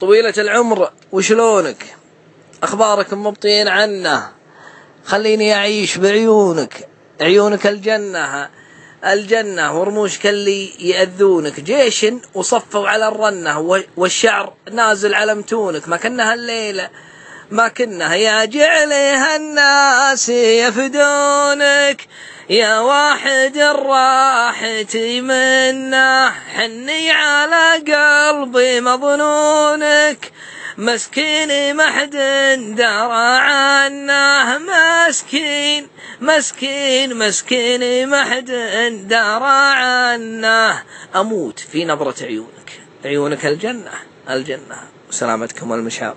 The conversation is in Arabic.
طويلة العمر وشلونك؟ أخبارك مبطين عنه. خليني أعيش بعيونك. عيونك الجنة. الجنة ورموشك اللي يأذونك. جيش وصفوا على الرنة والشعر نازل على متونك. ما كنا هالليلة ما كنا يا جعلها الناس يفدونك. يا واحد الراحتي منه حني على قلبي مظنونك. مسكين ما حد درى عنه مسكين مسكين مسكين ما حد درى عنه أموت في نظرة عيونك. عيونك الجنة الجنة. وسلامتكم والمشاط.